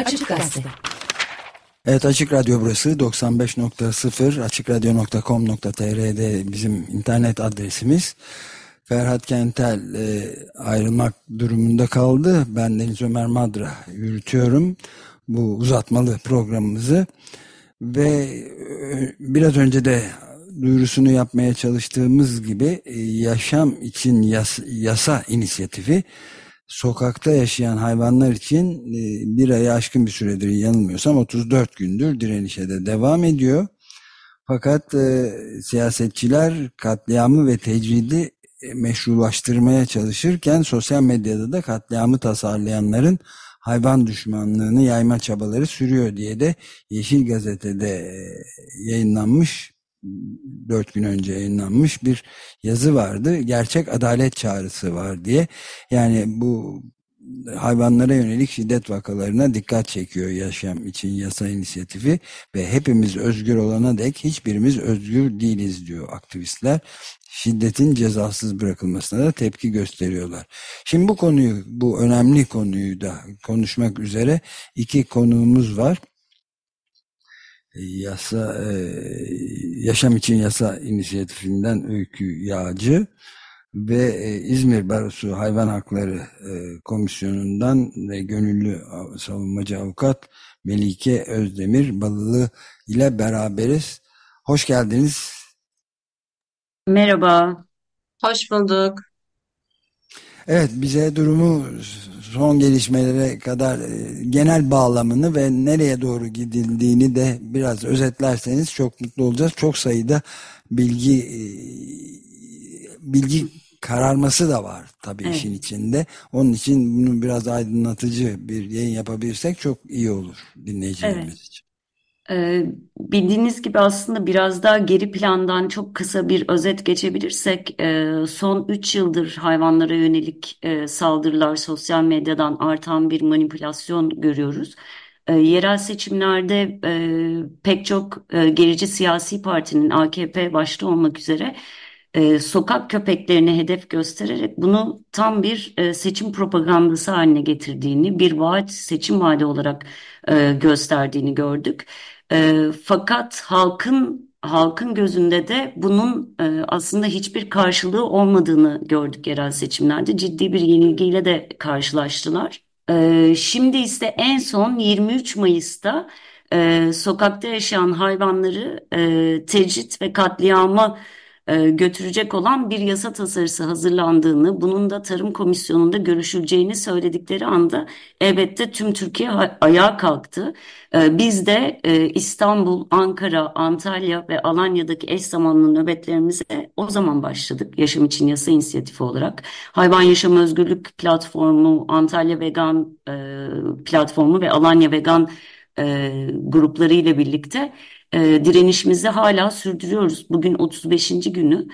Açık Gazete. Evet Açık Radyo burası 95.0 açıkradyo.com.tr'de bizim internet adresimiz. Ferhat Kentel e, ayrılmak durumunda kaldı. Ben Deniz Ömer Madra yürütüyorum bu uzatmalı programımızı. Ve e, biraz önce de duyurusunu yapmaya çalıştığımız gibi e, yaşam için yas, yasa inisiyatifi sokakta yaşayan hayvanlar için e, bir aya aşkın bir süredir yanılmıyorsam 34 gündür direnişe de devam ediyor. Fakat e, siyasetçiler katliamı ve tecridi e, meşrulaştırmaya çalışırken sosyal medyada da katliamı tasarlayanların hayvan düşmanlığını yayma çabaları sürüyor diye de Yeşil Gazete'de e, yayınlanmış dört gün önce yayınlanmış bir yazı vardı. Gerçek adalet çağrısı var diye. Yani bu hayvanlara yönelik şiddet vakalarına dikkat çekiyor yaşam için yasa inisiyatifi ve hepimiz özgür olana dek hiçbirimiz özgür değiliz diyor aktivistler. Şiddetin cezasız bırakılmasına da tepki gösteriyorlar. Şimdi bu konuyu, bu önemli konuyu da konuşmak üzere iki konuğumuz var yasa e, yaşam için yasa inisiyatifinden Öykü Yağcı ve e, İzmir Barosu Hayvan Hakları e, Komisyonu'ndan ve gönüllü savunmacı avukat Melike Özdemir Balılı ile beraberiz. Hoş geldiniz. Merhaba. Hoş bulduk. Evet bize durumu son gelişmelere kadar e, genel bağlamını ve nereye doğru gidildiğini de biraz özetlerseniz çok mutlu olacağız. Çok sayıda bilgi e, bilgi kararması da var tabii evet. işin içinde. Onun için bunu biraz aydınlatıcı bir yayın yapabilirsek çok iyi olur dinleyicilerimiz evet. için. Ee, bildiğiniz gibi aslında biraz daha geri plandan çok kısa bir özet geçebilirsek e, son 3 yıldır hayvanlara yönelik e, saldırılar sosyal medyadan artan bir manipülasyon görüyoruz. E, yerel seçimlerde pek çok gerici siyasi partinin AKP başta olmak üzere sokak köpeklerini hedef göstererek bunu tam bir seçim propagandası haline getirdiğini, bir vaat seçim vaadi olarak gösterdiğini gördük. E, fakat halkın halkın gözünde de bunun e, aslında hiçbir karşılığı olmadığını gördük yerel seçimlerde. Ciddi bir yenilgiyle de karşılaştılar. E, şimdi ise en son 23 Mayıs'ta e, sokakta yaşayan hayvanları e, tecrit ve katliama e, götürecek olan bir yasa tasarısı hazırlandığını, bunun da Tarım Komisyonu'nda görüşüleceğini söyledikleri anda elbette tüm Türkiye ayağa kalktı. E, biz de e, İstanbul, Ankara, Antalya ve Alanya'daki eş zamanlı nöbetlerimize o zaman başladık. Yaşam için Yasa inisiyatifi olarak. Hayvan Yaşam Özgürlük Platformu, Antalya Vegan Platformu ve Alanya Vegan grupları ile birlikte e, direnişimizi hala sürdürüyoruz. Bugün 35. günü.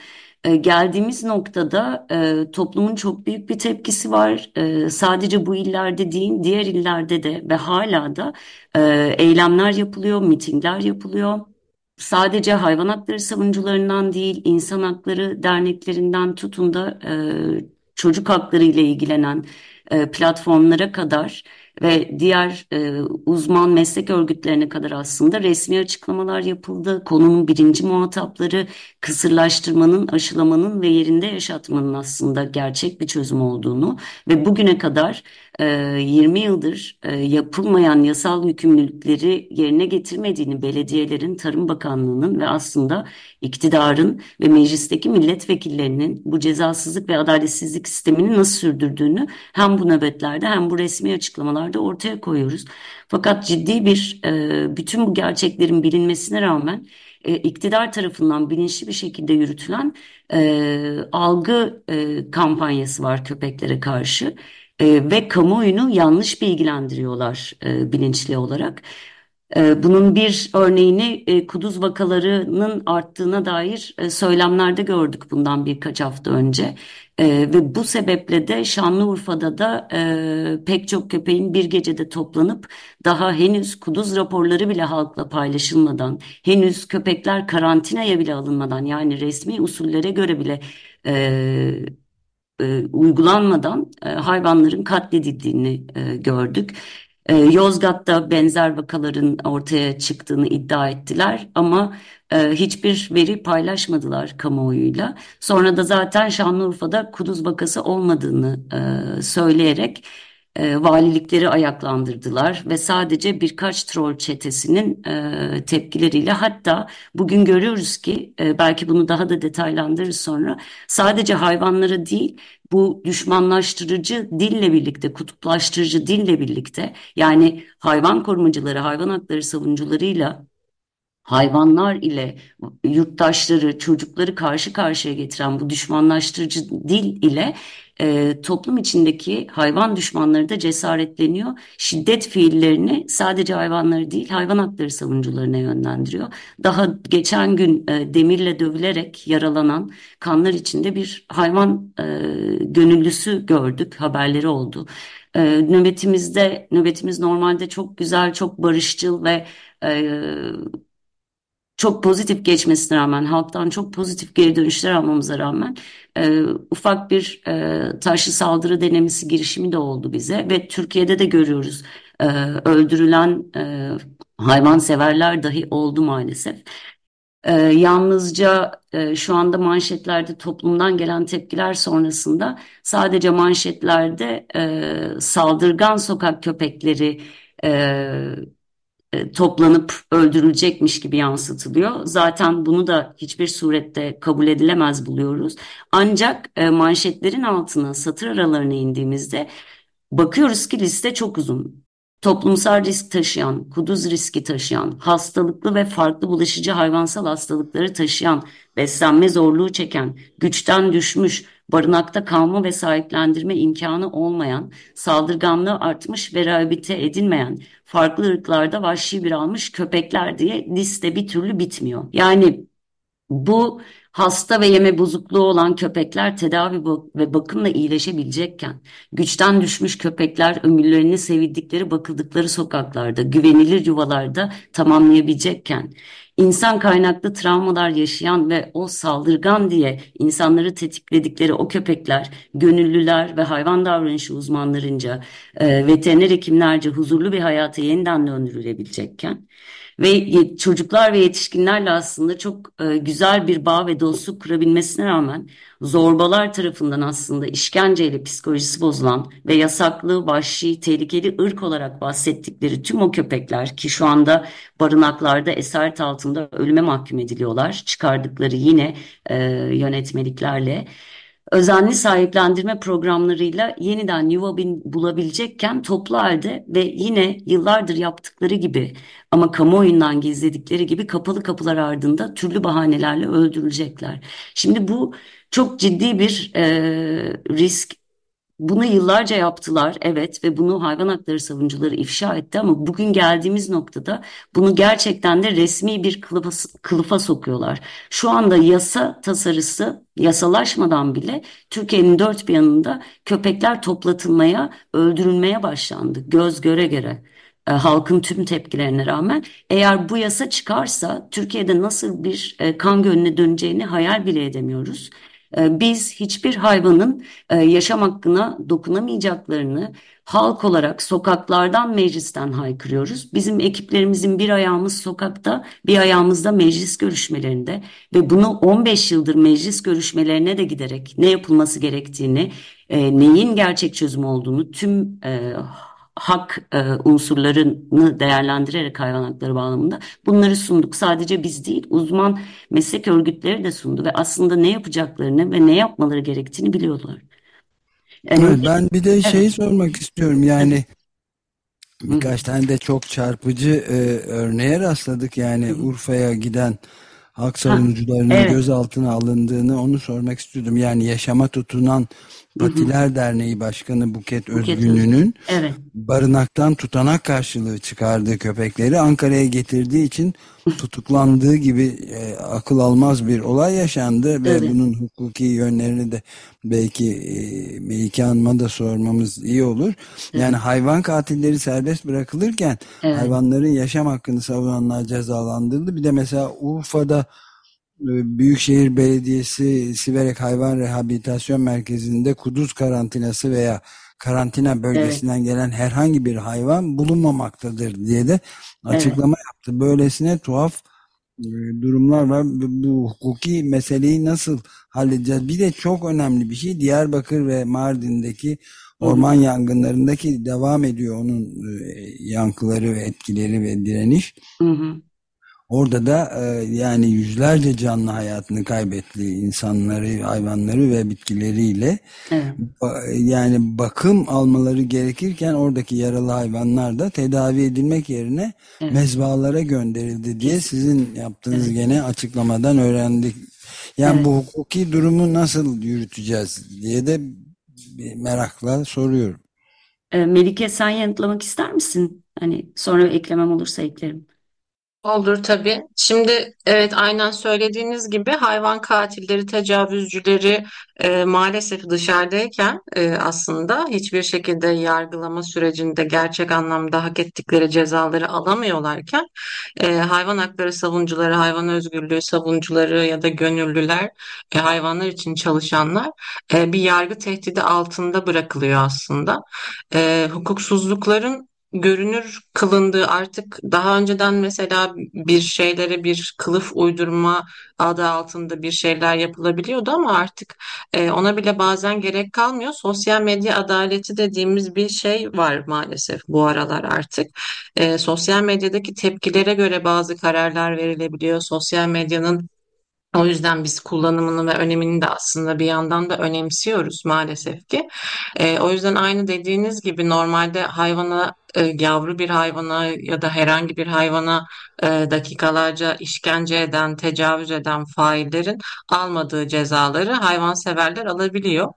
E, geldiğimiz noktada e, toplumun çok büyük bir tepkisi var. E, sadece bu illerde değil, diğer illerde de ve hala da e, eylemler yapılıyor, mitingler yapılıyor. Sadece hayvan hakları savunucularından değil, insan hakları derneklerinden tutun da e, çocuk hakları ile ilgilenen e, platformlara kadar ve diğer e, uzman meslek örgütlerine kadar aslında resmi açıklamalar yapıldı. Konunun birinci muhatapları kısırlaştırmanın, aşılamanın ve yerinde yaşatmanın aslında gerçek bir çözüm olduğunu ve bugüne kadar e, 20 yıldır e, yapılmayan yasal yükümlülükleri yerine getirmediğini belediyelerin, Tarım Bakanlığı'nın ve aslında iktidarın ve meclisteki milletvekillerinin bu cezasızlık ve adaletsizlik sistemini nasıl sürdürdüğünü hem bu nöbetlerde hem bu resmi açıklamalarda ortaya koyuyoruz. Fakat ciddi bir e, bütün bu gerçeklerin bilinmesine rağmen e, iktidar tarafından bilinçli bir şekilde yürütülen e, algı e, kampanyası var köpeklere karşı e, ve kamuoyunu yanlış bilgilendiriyorlar e, bilinçli olarak. E, bunun bir örneğini e, kuduz vakalarının arttığına dair e, söylemlerde gördük bundan birkaç hafta önce. Ve bu sebeple de Şanlıurfa'da da pek çok köpeğin bir gecede toplanıp daha henüz kuduz raporları bile halkla paylaşılmadan, henüz köpekler karantinaya bile alınmadan yani resmi usullere göre bile uygulanmadan hayvanların katledildiğini gördük. E, Yozgat'ta benzer vakaların ortaya çıktığını iddia ettiler ama e, hiçbir veri paylaşmadılar kamuoyuyla. Sonra da zaten Şanlıurfa'da kuduz vakası olmadığını e, söyleyerek e, valilikleri ayaklandırdılar ve sadece birkaç troll çetesinin e, tepkileriyle hatta bugün görüyoruz ki e, belki bunu daha da detaylandırırız sonra sadece hayvanları değil bu düşmanlaştırıcı dille birlikte kutuplaştırıcı dille birlikte yani hayvan korumacıları hayvan hakları savunucularıyla hayvanlar ile yurttaşları, çocukları karşı karşıya getiren bu düşmanlaştırıcı dil ile e, toplum içindeki hayvan düşmanları da cesaretleniyor. Şiddet fiillerini sadece hayvanları değil hayvan hakları savunucularına yönlendiriyor. Daha geçen gün e, demirle dövülerek yaralanan kanlar içinde bir hayvan e, gönüllüsü gördük haberleri oldu. E, nöbetimizde nöbetimiz normalde çok güzel çok barışçıl ve e, çok pozitif geçmesine rağmen, halktan çok pozitif geri dönüşler almamıza rağmen e, ufak bir e, taşlı saldırı denemesi girişimi de oldu bize ve Türkiye'de de görüyoruz e, öldürülen e, hayvanseverler dahi oldu maalesef. E, yalnızca e, şu anda manşetlerde toplumdan gelen tepkiler sonrasında sadece manşetlerde e, saldırgan sokak köpekleri e, toplanıp öldürülecekmiş gibi yansıtılıyor. Zaten bunu da hiçbir surette kabul edilemez buluyoruz. Ancak e, manşetlerin altına satır aralarına indiğimizde bakıyoruz ki liste çok uzun. Toplumsal risk taşıyan, kuduz riski taşıyan, hastalıklı ve farklı bulaşıcı hayvansal hastalıkları taşıyan, beslenme zorluğu çeken, güçten düşmüş, barınakta kalma ve sahiplendirme imkanı olmayan, saldırganlığı artmış ve rehabilite edilmeyen, farklı ırklarda vahşi bir almış köpekler diye liste bir türlü bitmiyor. Yani bu hasta ve yeme bozukluğu olan köpekler tedavi ve bakımla iyileşebilecekken, güçten düşmüş köpekler ömürlerini sevildikleri bakıldıkları sokaklarda, güvenilir yuvalarda tamamlayabilecekken, insan kaynaklı travmalar yaşayan ve o saldırgan diye insanları tetikledikleri o köpekler, gönüllüler ve hayvan davranışı uzmanlarınca, e, veteriner hekimlerce huzurlu bir hayata yeniden döndürülebilecekken, ve çocuklar ve yetişkinlerle aslında çok e, güzel bir bağ ve dostluk kurabilmesine rağmen zorbalar tarafından aslında işkenceyle psikolojisi bozulan ve yasaklı, vahşi, tehlikeli ırk olarak bahsettikleri tüm o köpekler ki şu anda barınaklarda esaret altında ölüme mahkum ediliyorlar. Çıkardıkları yine e, yönetmeliklerle özenli sahiplendirme programlarıyla yeniden yuva bulabilecekken toplu halde ve yine yıllardır yaptıkları gibi ama kamuoyundan gizledikleri gibi kapalı kapılar ardında türlü bahanelerle öldürülecekler. Şimdi bu çok ciddi bir e, risk bunu yıllarca yaptılar evet ve bunu hayvan hakları savunucuları ifşa etti ama bugün geldiğimiz noktada bunu gerçekten de resmi bir kılıfa, kılıfa sokuyorlar. Şu anda yasa tasarısı yasalaşmadan bile Türkiye'nin dört bir yanında köpekler toplatılmaya, öldürülmeye başlandı göz göre göre e, halkın tüm tepkilerine rağmen eğer bu yasa çıkarsa Türkiye'de nasıl bir e, kan gölüne döneceğini hayal bile edemiyoruz. Ee, biz hiçbir hayvanın e, yaşam hakkına dokunamayacaklarını halk olarak sokaklardan meclisten haykırıyoruz. Bizim ekiplerimizin bir ayağımız sokakta, bir ayağımız da meclis görüşmelerinde ve bunu 15 yıldır meclis görüşmelerine de giderek ne yapılması gerektiğini, e, neyin gerçek çözüm olduğunu tüm e, hak e, unsurlarını değerlendirerek hayvan hakları bağlamında bunları sunduk. Sadece biz değil uzman meslek örgütleri de sundu ve aslında ne yapacaklarını ve ne yapmaları gerektiğini biliyorlar. Yani, evet, ben bir de evet. şeyi sormak istiyorum yani birkaç tane de çok çarpıcı e, örneğe rastladık yani Urfa'ya giden hak savunucularının evet. gözaltına alındığını onu sormak istiyordum. Yani yaşama tutunan Patiler Derneği Başkanı Buket, Buket Özgün'ün evet. barınaktan tutanak karşılığı çıkardığı köpekleri Ankara'ya getirdiği için tutuklandığı gibi e, akıl almaz bir olay yaşandı ve evet. bunun hukuki yönlerini de belki e, Melike Hanım'a da sormamız iyi olur. Evet. Yani hayvan katilleri serbest bırakılırken evet. hayvanların yaşam hakkını savunanlar cezalandırıldı. Bir de mesela Urfa'da Büyükşehir Belediyesi Siverek Hayvan Rehabilitasyon Merkezi'nde kuduz karantinası veya karantina bölgesinden evet. gelen herhangi bir hayvan bulunmamaktadır diye de açıklama evet. yaptı. Böylesine tuhaf e, durumlar var. Bu hukuki meseleyi nasıl halledeceğiz? Bir de çok önemli bir şey Diyarbakır ve Mardin'deki orman Hı. yangınlarındaki devam ediyor onun e, yankıları ve etkileri ve direniş. Hı hı. Orada da e, yani yüzlerce canlı hayatını kaybetti insanları, hayvanları ve bitkileriyle. Evet. Yani bakım almaları gerekirken oradaki yaralı hayvanlar da tedavi edilmek yerine evet. mezbahalara gönderildi diye sizin yaptığınız evet. gene açıklamadan öğrendik. Yani evet. bu hukuki durumu nasıl yürüteceğiz diye de merakla soruyorum. E, Melike sen yanıtlamak ister misin? Hani sonra eklemem olursa eklerim. Olur tabii. Şimdi evet aynen söylediğiniz gibi hayvan katilleri, tecavüzcüleri e, maalesef dışarıdayken e, aslında hiçbir şekilde yargılama sürecinde gerçek anlamda hak ettikleri cezaları alamıyorlarken e, hayvan hakları savunucuları, hayvan özgürlüğü savunucuları ya da gönüllüler, e, hayvanlar için çalışanlar e, bir yargı tehdidi altında bırakılıyor aslında. E, hukuksuzlukların görünür kılındığı artık daha önceden mesela bir şeylere bir kılıf uydurma adı altında bir şeyler yapılabiliyordu ama artık e, ona bile bazen gerek kalmıyor. Sosyal medya adaleti dediğimiz bir şey var maalesef bu aralar artık. E, sosyal medyadaki tepkilere göre bazı kararlar verilebiliyor. Sosyal medyanın o yüzden biz kullanımını ve önemini de aslında bir yandan da önemsiyoruz maalesef ki. E, o yüzden aynı dediğiniz gibi normalde hayvana e, yavru bir hayvana ya da herhangi bir hayvana e, dakikalarca işkence eden, tecavüz eden faillerin almadığı cezaları hayvanseverler alabiliyor.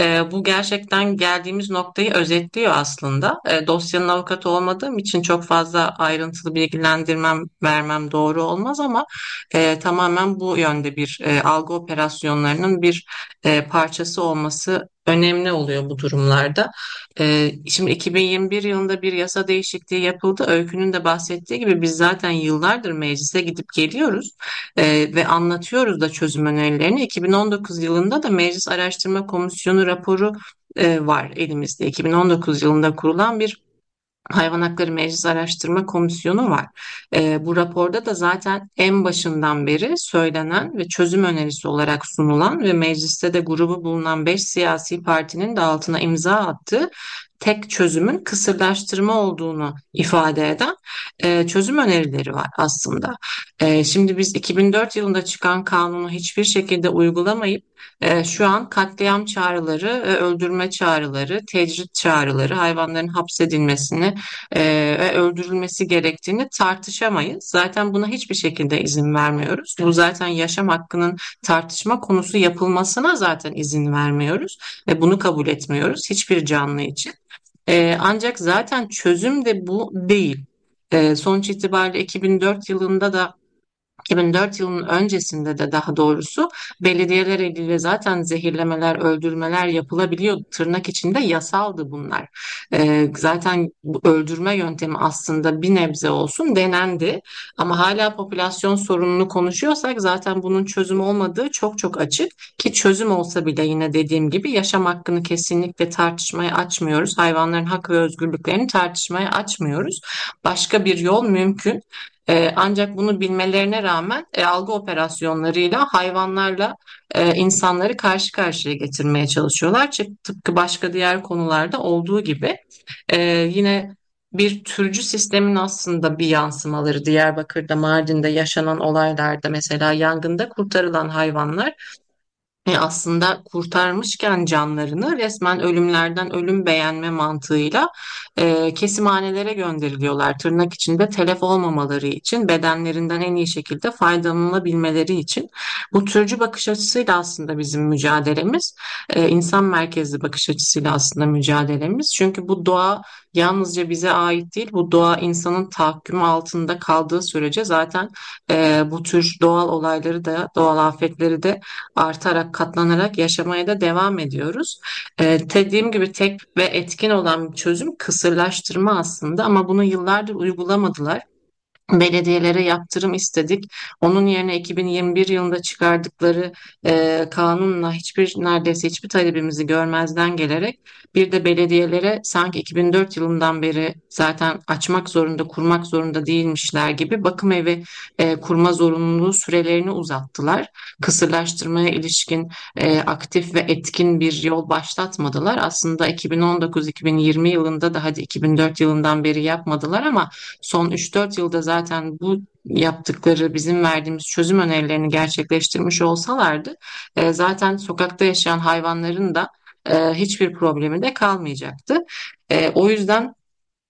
E, bu gerçekten geldiğimiz noktayı özetliyor aslında. E, dosyanın avukatı olmadığım için çok fazla ayrıntılı bilgilendirmem vermem doğru olmaz ama e, tamamen bu yönde bir e, algı operasyonlarının bir e, parçası olması önemli oluyor bu durumlarda. Ee, şimdi 2021 yılında bir yasa değişikliği yapıldı. Öykünün de bahsettiği gibi biz zaten yıllardır meclise gidip geliyoruz e, ve anlatıyoruz da çözüm önerilerini. 2019 yılında da Meclis Araştırma Komisyonu raporu e, var elimizde. 2019 yılında kurulan bir Hayvan Hakları Meclis Araştırma Komisyonu var. E, bu raporda da zaten en başından beri söylenen ve çözüm önerisi olarak sunulan ve mecliste de grubu bulunan 5 siyasi partinin de altına imza attığı tek çözümün kısırlaştırma olduğunu ifade eden e, çözüm önerileri var aslında. E, şimdi biz 2004 yılında çıkan kanunu hiçbir şekilde uygulamayıp e, şu an katliam çağrıları, öldürme çağrıları, tecrit çağrıları, hayvanların hapsedilmesini e, ve öldürülmesi gerektiğini tartışamayız. Zaten buna hiçbir şekilde izin vermiyoruz. Bu zaten yaşam hakkının tartışma konusu yapılmasına zaten izin vermiyoruz ve bunu kabul etmiyoruz hiçbir canlı için. E, ancak zaten çözüm de bu değil. E, sonuç itibariyle 2004 yılında da 2004 yılının öncesinde de daha doğrusu belediyeler eliyle zaten zehirlemeler, öldürmeler yapılabiliyor. Tırnak içinde yasaldı bunlar. Ee, zaten bu öldürme yöntemi aslında bir nebze olsun denendi. Ama hala popülasyon sorununu konuşuyorsak zaten bunun çözüm olmadığı çok çok açık. Ki çözüm olsa bile yine dediğim gibi yaşam hakkını kesinlikle tartışmaya açmıyoruz. Hayvanların hak ve özgürlüklerini tartışmaya açmıyoruz. Başka bir yol mümkün. E, ancak bunu bilmelerine rağmen e, algı operasyonlarıyla hayvanlarla e, insanları karşı karşıya getirmeye çalışıyorlar. Tıpkı başka diğer konularda olduğu gibi. E, yine bir türcü sistemin aslında bir yansımaları Diyarbakır'da, Mardin'de yaşanan olaylarda mesela yangında kurtarılan hayvanlar e, aslında kurtarmışken canlarını resmen ölümlerden ölüm beğenme mantığıyla e, kesimhanelere gönderiliyorlar. Tırnak içinde telef olmamaları için, bedenlerinden en iyi şekilde faydalanabilmeleri için. Bu türcü bakış açısıyla aslında bizim mücadelemiz, e, insan merkezli bakış açısıyla aslında mücadelemiz. Çünkü bu doğa yalnızca bize ait değil. Bu doğa insanın tahakkümü altında kaldığı sürece zaten e, bu tür doğal olayları da doğal afetleri de artarak katlanarak yaşamaya da devam ediyoruz. E, dediğim gibi tek ve etkin olan çözüm kısırlaştırma aslında ama bunu yıllardır uygulamadılar. Belediyelere yaptırım istedik. Onun yerine 2021 yılında çıkardıkları e, kanunla hiçbir neredeyse hiçbir talebimizi görmezden gelerek bir de belediyelere sanki 2004 yılından beri zaten açmak zorunda, kurmak zorunda değilmişler gibi bakım evi e, kurma zorunluluğu sürelerini uzattılar. Kısırlaştırmaya ilişkin e, aktif ve etkin bir yol başlatmadılar. Aslında 2019-2020 yılında da hadi 2004 yılından beri yapmadılar ama son 3-4 yılda zaten bu yaptıkları bizim verdiğimiz çözüm önerilerini gerçekleştirmiş olsalardı e, zaten sokakta yaşayan hayvanların da e, hiçbir problemi de kalmayacaktı. E, o yüzden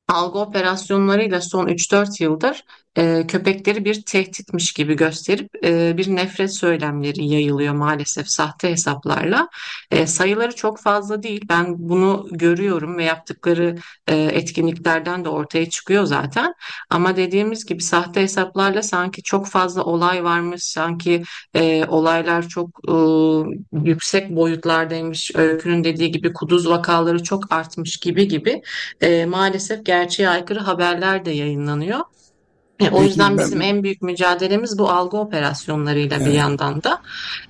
algı operasyonlarıyla son 3-4 yıldır e, köpekleri bir tehditmiş gibi gösterip e, bir nefret söylemleri yayılıyor maalesef sahte hesaplarla. E, sayıları çok fazla değil. Ben bunu görüyorum ve yaptıkları e, etkinliklerden de ortaya çıkıyor zaten. Ama dediğimiz gibi sahte hesaplarla sanki çok fazla olay varmış, sanki e, olaylar çok e, yüksek boyutlardaymış. Öykünün dediği gibi kuduz vakaları çok artmış gibi gibi e, maalesef gerçeğe aykırı haberler de yayınlanıyor. E, o yüzden bizim ben en büyük mücadelemiz bu algı operasyonlarıyla bir evet. yandan da.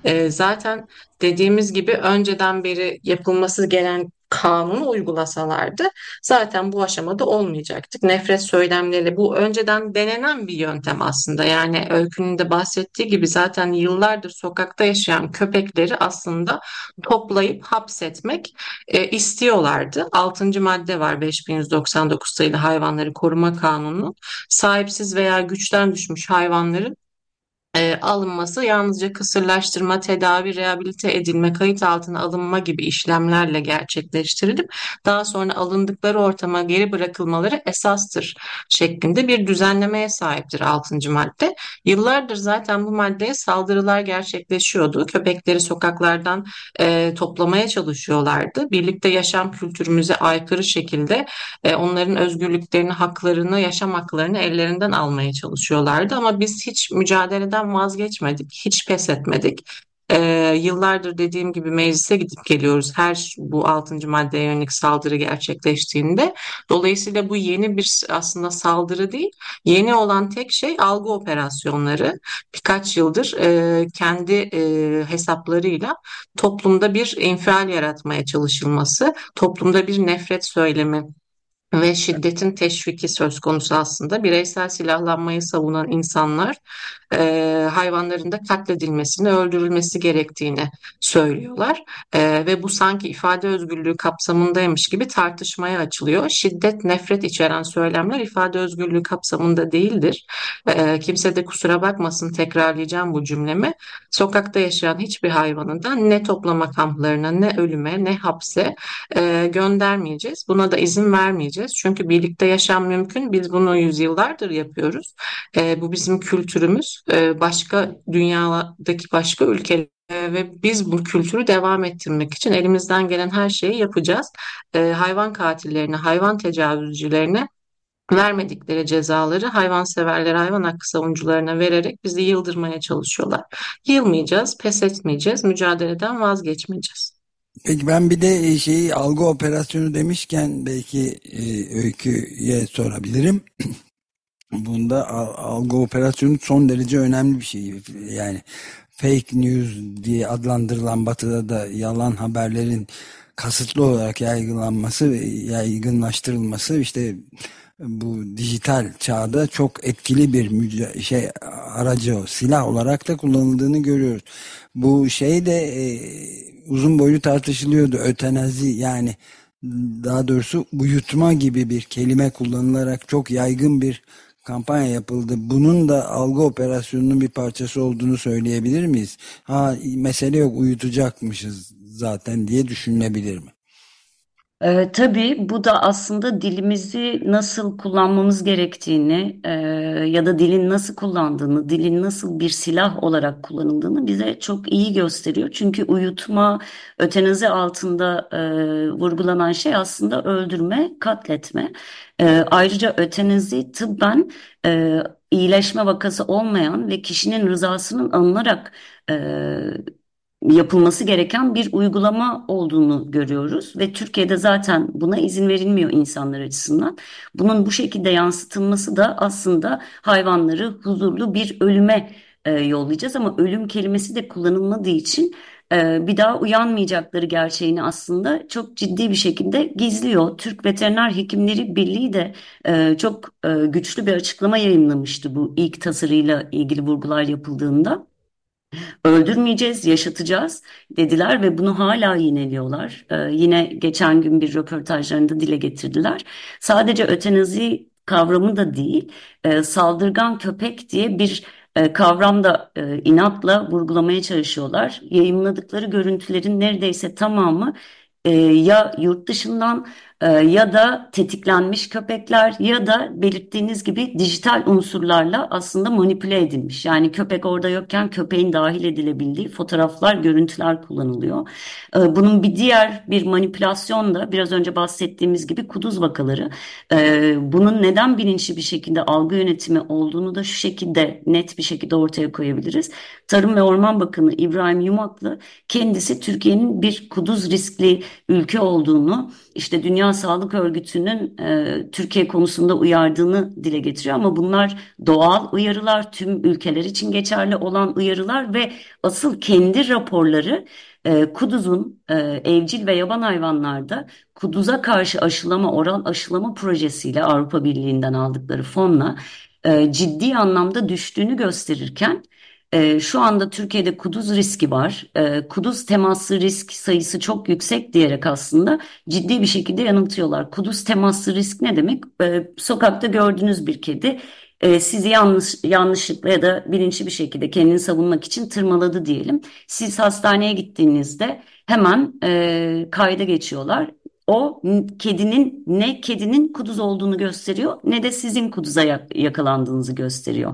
E, zaten dediğimiz gibi önceden beri yapılması gelen kanunu uygulasalardı zaten bu aşamada olmayacaktık. Nefret söylemleri bu önceden denenen bir yöntem aslında. Yani Öykü'nün de bahsettiği gibi zaten yıllardır sokakta yaşayan köpekleri aslında toplayıp hapsetmek e, istiyorlardı. Altıncı madde var 5199 sayılı hayvanları koruma kanunu. Sahipsiz veya güçten düşmüş hayvanların e, alınması yalnızca kısırlaştırma, tedavi, rehabilite edilme, kayıt altına alınma gibi işlemlerle gerçekleştirilip daha sonra alındıkları ortama geri bırakılmaları esastır şeklinde bir düzenlemeye sahiptir 6. madde. Yıllardır zaten bu maddeye saldırılar gerçekleşiyordu. Köpekleri sokaklardan e, toplamaya çalışıyorlardı. Birlikte yaşam kültürümüze aykırı şekilde e, onların özgürlüklerini, haklarını, yaşam haklarını ellerinden almaya çalışıyorlardı. Ama biz hiç mücadeleden vazgeçmedik, hiç pes etmedik. Ee, yıllardır dediğim gibi meclise gidip geliyoruz her bu altıncı maddeye yönelik saldırı gerçekleştiğinde. Dolayısıyla bu yeni bir aslında saldırı değil. Yeni olan tek şey algı operasyonları. Birkaç yıldır e, kendi e, hesaplarıyla toplumda bir infial yaratmaya çalışılması, toplumda bir nefret söylemi ve şiddetin teşviki söz konusu aslında. Bireysel silahlanmayı savunan insanlar e, hayvanların da katledilmesini, öldürülmesi gerektiğini söylüyorlar. E, ve bu sanki ifade özgürlüğü kapsamındaymış gibi tartışmaya açılıyor. Şiddet, nefret içeren söylemler ifade özgürlüğü kapsamında değildir. E, kimse de kusura bakmasın tekrarlayacağım bu cümlemi. Sokakta yaşayan hiçbir hayvanın da ne toplama kamplarına, ne ölüme, ne hapse e, göndermeyeceğiz. Buna da izin vermeyeceğiz. Çünkü birlikte yaşam mümkün. Biz bunu yüzyıllardır yapıyoruz. E, bu bizim kültürümüz. E, başka dünyadaki başka ülkeler e, ve biz bu kültürü devam ettirmek için elimizden gelen her şeyi yapacağız. E, hayvan katillerine, hayvan tecavüzcülerine vermedikleri cezaları hayvanseverlere, hayvan hakkı savunucularına vererek bizi yıldırmaya çalışıyorlar. Yılmayacağız, pes etmeyeceğiz, mücadeleden vazgeçmeyeceğiz. Peki ben bir de e, şeyi algı operasyonu demişken belki e, öyküye sorabilirim. Bunda algı operasyonu son derece önemli bir şey. Yani fake news diye adlandırılan batıda da yalan haberlerin kasıtlı olarak yaygılanması ve yaygınlaştırılması işte bu dijital çağda çok etkili bir şey aracı silah olarak da kullanıldığını görüyoruz. Bu şey de e, uzun boylu tartışılıyordu ötenazi yani daha doğrusu uyutma gibi bir kelime kullanılarak çok yaygın bir kampanya yapıldı. Bunun da algı operasyonunun bir parçası olduğunu söyleyebilir miyiz? Ha mesele yok uyutacakmışız zaten diye düşünülebilir mi? Ee, tabii bu da aslında dilimizi nasıl kullanmamız gerektiğini e, ya da dilin nasıl kullandığını, dilin nasıl bir silah olarak kullanıldığını bize çok iyi gösteriyor. Çünkü uyutma, ötenazi altında e, vurgulanan şey aslında öldürme, katletme. E, ayrıca ötenazi tıbben e, iyileşme vakası olmayan ve kişinin rızasının alınarak e, yapılması gereken bir uygulama olduğunu görüyoruz ve Türkiye'de zaten buna izin verilmiyor insanlar açısından. Bunun bu şekilde yansıtılması da aslında hayvanları huzurlu bir ölüme e, yollayacağız ama ölüm kelimesi de kullanılmadığı için e, bir daha uyanmayacakları gerçeğini aslında çok ciddi bir şekilde gizliyor. Türk Veteriner Hekimleri Birliği de e, çok e, güçlü bir açıklama yayınlamıştı bu ilk tasarıyla ilgili vurgular yapıldığında. Öldürmeyeceğiz, yaşatacağız dediler ve bunu hala yineliyorlar. Ee, yine geçen gün bir röportajlarında dile getirdiler. Sadece ötenazi kavramı da değil, e, saldırgan köpek diye bir e, kavram da e, inatla vurgulamaya çalışıyorlar. Yayınladıkları görüntülerin neredeyse tamamı e, ya yurt dışından ya da tetiklenmiş köpekler ya da belirttiğiniz gibi dijital unsurlarla aslında manipüle edilmiş. Yani köpek orada yokken köpeğin dahil edilebildiği fotoğraflar, görüntüler kullanılıyor. E, bunun bir diğer bir manipülasyon da biraz önce bahsettiğimiz gibi kuduz vakaları. E, bunun neden bilinçli bir şekilde algı yönetimi olduğunu da şu şekilde net bir şekilde ortaya koyabiliriz. Tarım ve Orman Bakanı İbrahim Yumaklı kendisi Türkiye'nin bir kuduz riskli ülke olduğunu işte Dünya Sağlık Örgütü'nün e, Türkiye konusunda uyardığını dile getiriyor. Ama bunlar doğal uyarılar, tüm ülkeler için geçerli olan uyarılar ve asıl kendi raporları e, kuduzun e, evcil ve yaban hayvanlarda kuduza karşı aşılama, oral aşılama projesiyle Avrupa Birliği'nden aldıkları fonla e, ciddi anlamda düştüğünü gösterirken e, şu anda Türkiye'de kuduz riski var. E, kuduz temaslı risk sayısı çok yüksek diyerek aslında ciddi bir şekilde yanıltıyorlar. Kuduz temaslı risk ne demek? E, sokakta gördüğünüz bir kedi e, sizi yanlış yanlışlıkla ya da bilinçli bir şekilde kendini savunmak için tırmaladı diyelim. Siz hastaneye gittiğinizde hemen e, kayda geçiyorlar. O kedinin ne kedinin kuduz olduğunu gösteriyor ne de sizin kuduza yakalandığınızı gösteriyor.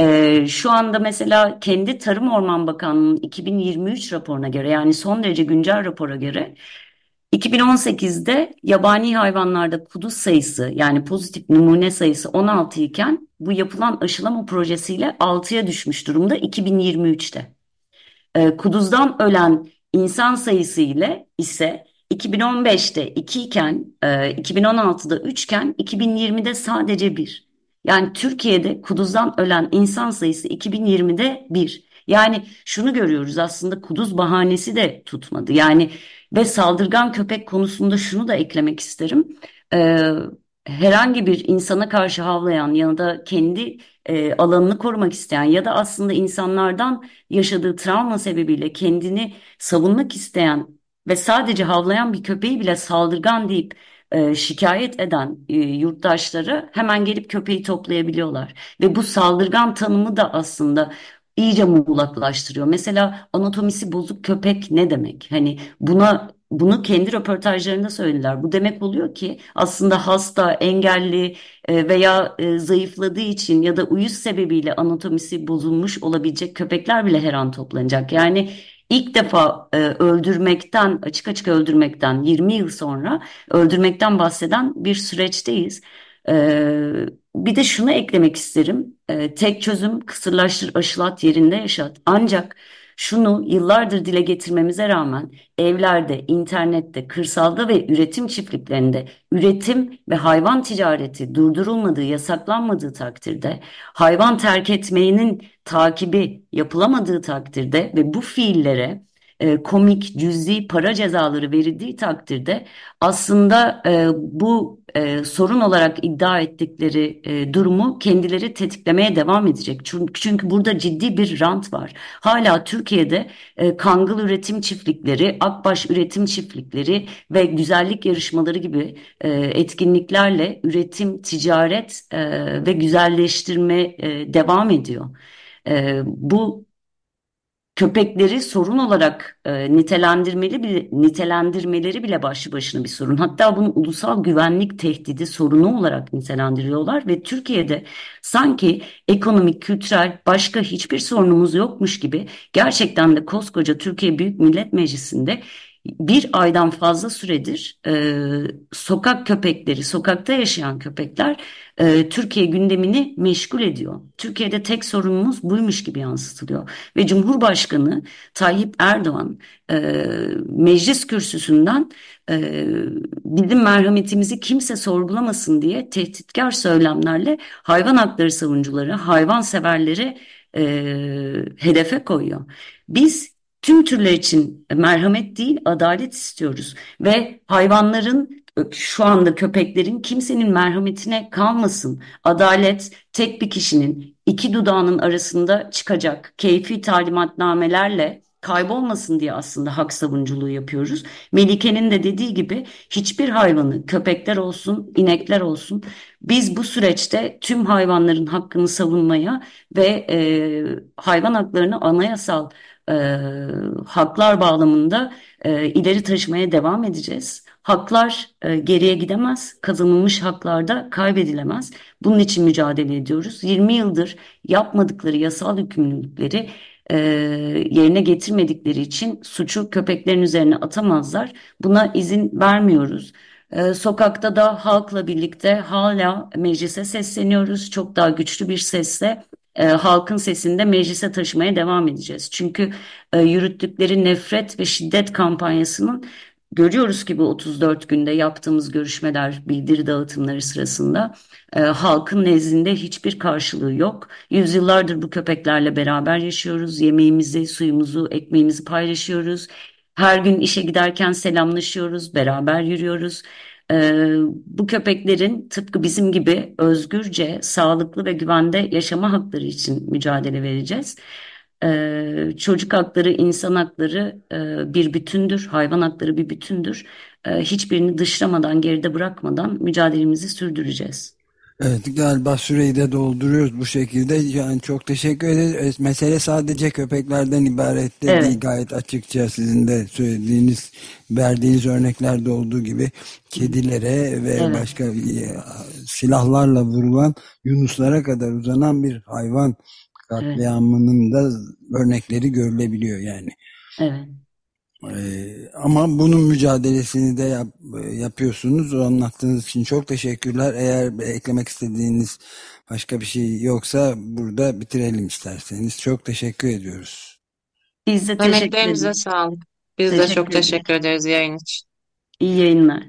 Ee, şu anda mesela kendi Tarım Orman Bakanlığı'nın 2023 raporuna göre yani son derece güncel rapora göre 2018'de yabani hayvanlarda kuduz sayısı yani pozitif numune sayısı 16 iken bu yapılan aşılama projesiyle 6'ya düşmüş durumda 2023'te. Ee, kuduzdan ölen insan sayısı ile ise 2015'te 2 iken, e, 2016'da 3 iken 2020'de sadece 1. Yani Türkiye'de kuduzdan ölen insan sayısı 2020'de bir. Yani şunu görüyoruz aslında kuduz bahanesi de tutmadı. Yani ve saldırgan köpek konusunda şunu da eklemek isterim. Ee, herhangi bir insana karşı havlayan ya da kendi e, alanını korumak isteyen ya da aslında insanlardan yaşadığı travma sebebiyle kendini savunmak isteyen ve sadece havlayan bir köpeği bile saldırgan deyip e, şikayet eden e, yurttaşları hemen gelip köpeği toplayabiliyorlar. Ve bu saldırgan tanımı da aslında iyice muğlaklaştırıyor. Mesela anatomisi bozuk köpek ne demek? Hani buna bunu kendi röportajlarında söylediler. Bu demek oluyor ki aslında hasta, engelli e, veya zayıfladığı için ya da uyuz sebebiyle anatomisi bozulmuş olabilecek köpekler bile her an toplanacak. Yani ilk defa e, öldürmekten, açık açık öldürmekten 20 yıl sonra öldürmekten bahseden bir süreçteyiz. E, bir de şunu eklemek isterim. E, tek çözüm kısırlaştır, aşılat yerinde yaşat. Ancak şunu yıllardır dile getirmemize rağmen evlerde, internette, kırsalda ve üretim çiftliklerinde üretim ve hayvan ticareti durdurulmadığı, yasaklanmadığı takdirde hayvan terk etmeyenin takibi yapılamadığı takdirde ve bu fiillere e, komik, cüzi para cezaları verildiği takdirde aslında e, bu e, sorun olarak iddia ettikleri durumu kendileri tetiklemeye devam edecek. Çünkü, çünkü burada ciddi bir rant var. Hala Türkiye'de e, kangıl üretim çiftlikleri, akbaş üretim çiftlikleri ve güzellik yarışmaları gibi etkinliklerle üretim, ticaret ve güzelleştirme devam ediyor. E, bu köpekleri sorun olarak e, nitelendirmeli bile, nitelendirmeleri bile başlı başına bir sorun. Hatta bunu ulusal güvenlik tehdidi sorunu olarak nitelendiriyorlar ve Türkiye'de sanki ekonomik, kültürel başka hiçbir sorunumuz yokmuş gibi gerçekten de koskoca Türkiye Büyük Millet Meclisi'nde bir aydan fazla süredir e, sokak köpekleri, sokakta yaşayan köpekler e, Türkiye gündemini meşgul ediyor. Türkiye'de tek sorunumuz buymuş gibi yansıtılıyor. Ve Cumhurbaşkanı Tayyip Erdoğan e, meclis kürsüsünden e, bizim merhametimizi kimse sorgulamasın diye tehditkar söylemlerle hayvan hakları savunucuları, hayvan severleri e, hedefe koyuyor. Biz tüm türler için merhamet değil adalet istiyoruz ve hayvanların şu anda köpeklerin kimsenin merhametine kalmasın. Adalet tek bir kişinin iki dudağının arasında çıkacak keyfi talimatnamelerle kaybolmasın diye aslında hak savunuculuğu yapıyoruz. Melike'nin de dediği gibi hiçbir hayvanı köpekler olsun, inekler olsun biz bu süreçte tüm hayvanların hakkını savunmaya ve e, hayvan haklarını anayasal e, haklar bağlamında e, ileri taşımaya devam edeceğiz. Haklar e, geriye gidemez, kazanılmış haklarda kaybedilemez. Bunun için mücadele ediyoruz. 20 yıldır yapmadıkları yasal yükümlülükleri e, yerine getirmedikleri için suçu köpeklerin üzerine atamazlar. Buna izin vermiyoruz. E, sokakta da halkla birlikte hala meclise sesleniyoruz. Çok daha güçlü bir sesle e, halkın sesini de meclise taşımaya devam edeceğiz. Çünkü e, yürüttükleri nefret ve şiddet kampanyasının görüyoruz ki bu 34 günde yaptığımız görüşmeler, bildiri dağıtımları sırasında e, halkın nezdinde hiçbir karşılığı yok. Yüzyıllardır bu köpeklerle beraber yaşıyoruz. Yemeğimizi, suyumuzu, ekmeğimizi paylaşıyoruz. Her gün işe giderken selamlaşıyoruz, beraber yürüyoruz. Ee, bu köpeklerin tıpkı bizim gibi özgürce, sağlıklı ve güvende yaşama hakları için mücadele vereceğiz. Ee, çocuk hakları, insan hakları e, bir bütündür, hayvan hakları bir bütündür. Ee, hiçbirini dışlamadan, geride bırakmadan mücadelemizi sürdüreceğiz. Evet galiba süreyi de dolduruyoruz bu şekilde. Yani çok teşekkür ederiz. Mesele sadece köpeklerden ibaret de Evet, değil. Gayet açıkça sizin de söylediğiniz, verdiğiniz örneklerde olduğu gibi kedilere ve evet, başka e, silahlarla vurulan yunuslara kadar uzanan bir hayvan evet, katliamının da örnekleri görülebiliyor yani. evet. Ee, ama bunun mücadelesini de yap, yapıyorsunuz. O anlattığınız için çok teşekkürler. Eğer eklemek istediğiniz başka bir şey yoksa burada bitirelim isterseniz. Çok teşekkür ediyoruz. Biz de teşekkür ederiz. sağlık. Biz de çok Teşekkür ederiz. teşekkür ederiz yayın için. İyi yayınlar.